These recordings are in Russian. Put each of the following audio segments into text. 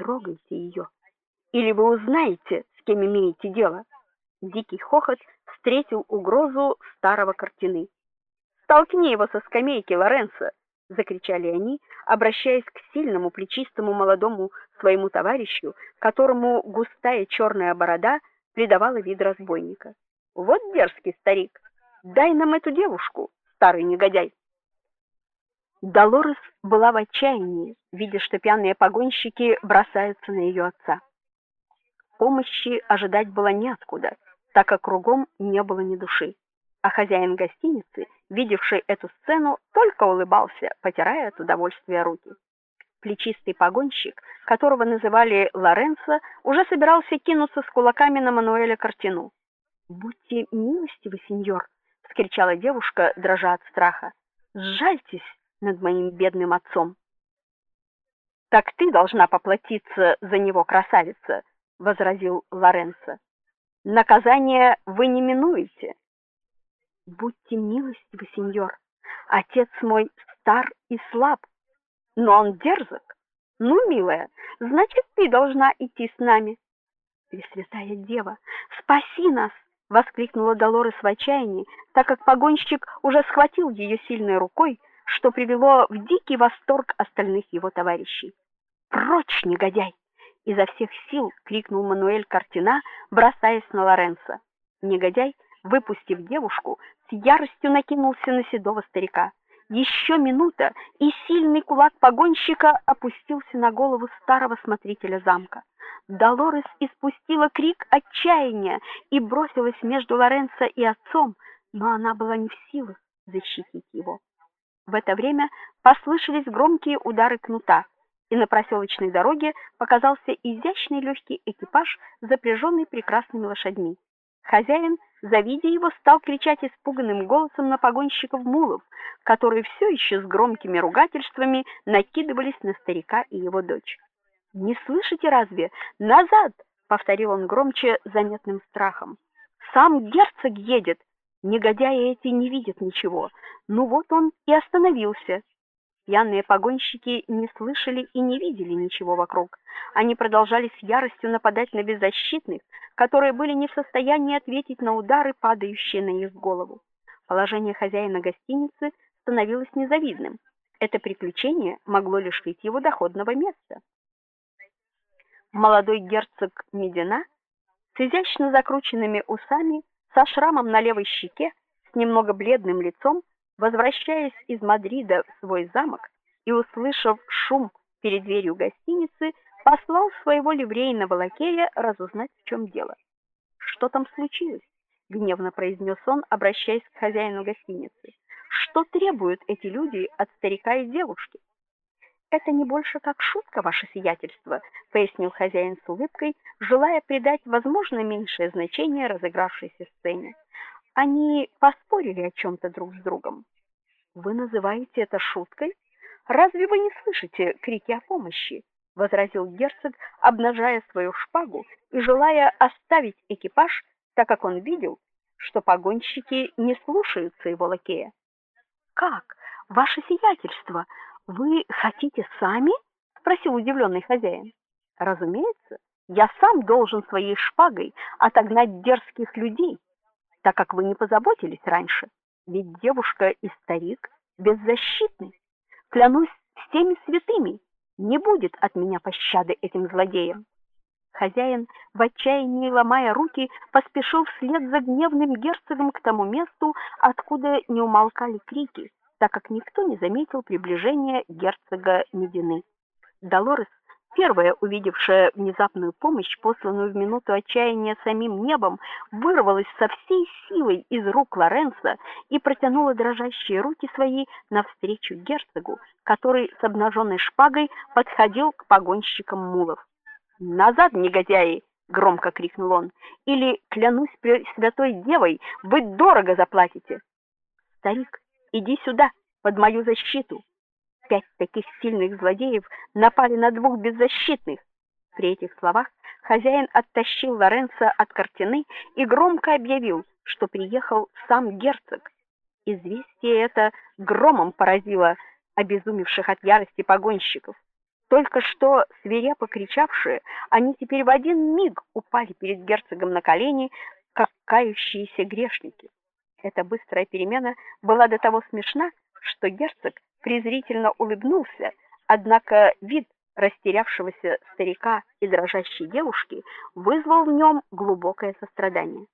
трогайте ее, или вы узнаете, с кем имеете дело. Дикий хохот встретил угрозу старого картины. Столкни его со скамейки, Лоренцо, закричали они, обращаясь к сильному плечистому молодому своему товарищу, которому густая черная борода придавала вид разбойника. Вот дерзкий старик. Дай нам эту девушку, старый негодяй. Долорес была в отчаянии, видя, что пьяные погонщики бросаются на ее отца. Помощи ожидать было неоткуда, так как кругом не было ни души. А хозяин гостиницы, видевший эту сцену, только улыбался, потирая от удовольствия руки. Плечистый погонщик, которого называли Лоренцо, уже собирался кинуться с кулаками на Мануэля Картину. "Будьте милостивы, сеньор", вскричала девушка, дрожа от страха. "Сжальтесь над моим бедным отцом". Так ты должна поплатиться за него, красавица, возразил Лоренцо. Наказание вы не минуете. Будьте милостивы, сеньор. Отец мой стар и слаб, но он дерзок. Ну, милая, значит, ты должна идти с нами. Пресвятая Дева, спаси нас, воскликнула Долорес в отчаянии, так как погонщик уже схватил ее сильной рукой, что привело в дикий восторг остальных его товарищей. Прочь, негодяй! изо всех сил крикнул Мануэль Картина, бросаясь на Лоренцо. Негодяй, выпустив девушку, с яростью накинулся на седого старика. Еще минута, и сильный кулак погонщика опустился на голову старого смотрителя замка. Долорес испустила крик отчаяния и бросилась между Лоренцо и отцом, но она была не в силах защитить его. В это время послышались громкие удары кнута, и на проселочной дороге показался изящный легкий экипаж, запряженный прекрасными лошадьми. Хозяин, завидя его, стал кричать испуганным голосом на погонщиков мулов, которые все еще с громкими ругательствами накидывались на старика и его дочь. "Не слышите разве? Назад!" повторил он громче, заметным страхом. "Сам герцог едет. Негодяи эти не видят ничего. Ну вот он и остановился. Пьяные погонщики не слышали и не видели ничего вокруг. Они продолжали с яростью нападать на беззащитных, которые были не в состоянии ответить на удары, падающие на их голову. Положение хозяина гостиницы становилось незавидным. Это приключение могло лишить его доходного места. Молодой герцог Медина с изящно закрученными усами, со шрамом на левой щеке, с немного бледным лицом, Возвращаясь из Мадрида в свой замок и услышав шум перед дверью гостиницы, послал своего ливрейного лакея разузнать, в чем дело. Что там случилось? гневно произнес он, обращаясь к хозяину гостиницы. Что требуют эти люди от старика и девушки? Это не больше как шутка, ваше сиятельство, пояснил хозяин с улыбкой, желая придать возможно меньшее значение разыгравшейся сцене. Они поспорили о чем то друг с другом. Вы называете это шуткой? Разве вы не слышите крики о помощи? возразил герцог, обнажая свою шпагу и желая оставить экипаж, так как он видел, что погонщики не слушаются его лакея. Как? Ваше сиятельство, вы хотите сами? спросил удивленный хозяин. Разумеется, я сам должен своей шпагой отогнать дерзких людей так как вы не позаботились раньше. Ведь девушка и старик беззащитны. Клянусь всеми святыми, не будет от меня пощады этим злодеям. Хозяин, в отчаянии ломая руки, поспешил вслед за гневным герцогом к тому месту, откуда не умолкали крики, так как никто не заметил приближения герцога Медины. Долорес Первая, увидевшая внезапную помощь, посланную в минуту отчаяния самим небом, вырвалась со всей силой из рук Лоренцо и протянула дрожащие руки свои навстречу герцогу, который с обнаженной шпагой подходил к погонщикам мулов. "Назад, негодяи!" громко крикнул он. "Или клянусь святой девой, вы дорого заплатите". "Старик, иди сюда, под мою защиту", пять таких сильных злодеев напали на двух беззащитных. При этих словах хозяин оттащил Лоренцо от картины и громко объявил, что приехал сам герцог. Известие это громом поразило обезумевших от ярости погонщиков. Только что свирепо кричавшие, они теперь в один миг упали перед герцогом на колени, как кающиеся грешники. Эта быстрая перемена была до того смешна, что герцог презрительно улыбнулся, однако вид растерявшегося старика и дрожащей девушки вызвал в нем глубокое сострадание.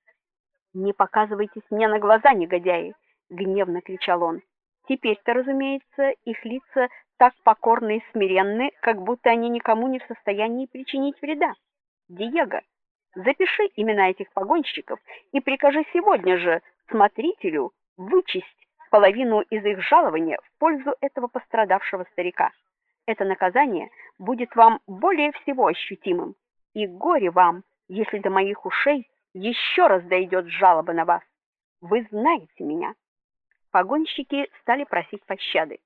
"Не показывайтесь мне на глаза, негодяи", гневно кричал он. Теперь-то, разумеется, их лица так покорны и смиренны, как будто они никому не в состоянии причинить вреда. Диего, запиши имена этих погонщиков и прикажи сегодня же смотрителю вычесть половину из их жалования в пользу этого пострадавшего старика. Это наказание будет вам более всего ощутимым, и горе вам, если до моих ушей еще раз дойдет жалоба на вас. Вы знаете меня. Погонщики стали просить пощады.